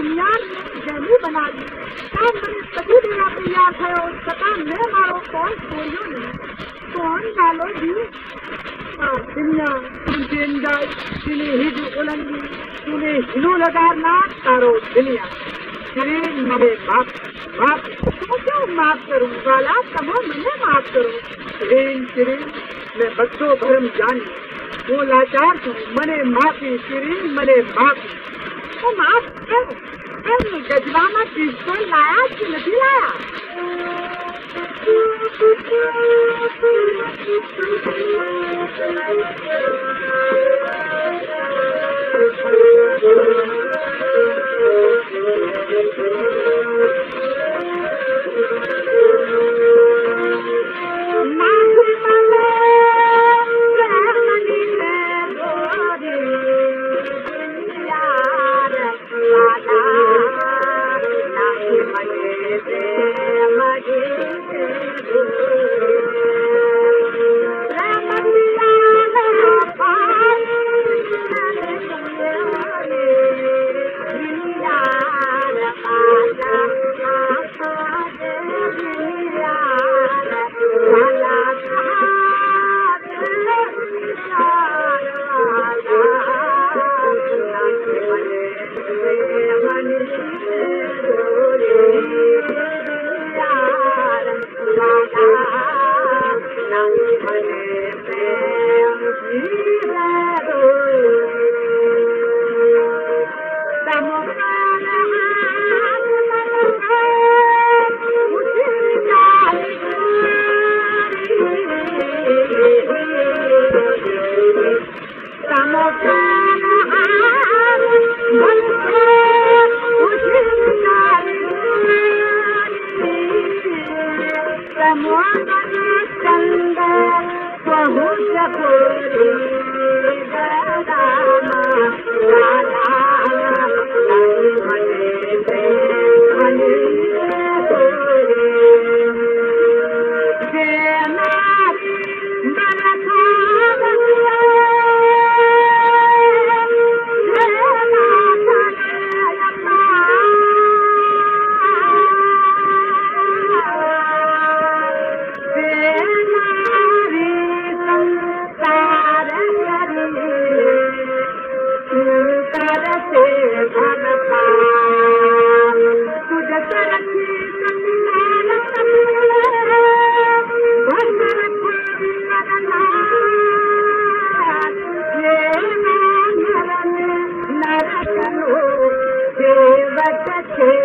जिलियान जैनू बना दी। काम मैंने तभी मेरा तैयार था और पता मैं मारो कौन बोलियो नहीं। कौन डालो जी? दुनिया ज़िंदा दिले हिज उलंगी तूने हिलो लगा ना तारो दुनिया। तेरे मेरे बाप बाप तो क्यों माफ़ करो? वाला तमो मैंने माफ़ करूँ। ट्रेन ट्रेन मैं बच्चों भरम जानी। वो लाचार तू, मने माफ़ी तेरी, मने माफ़ी। kom op. Kom, kom, det varmer til så lejer til, og de lejer. Thank you. चंदा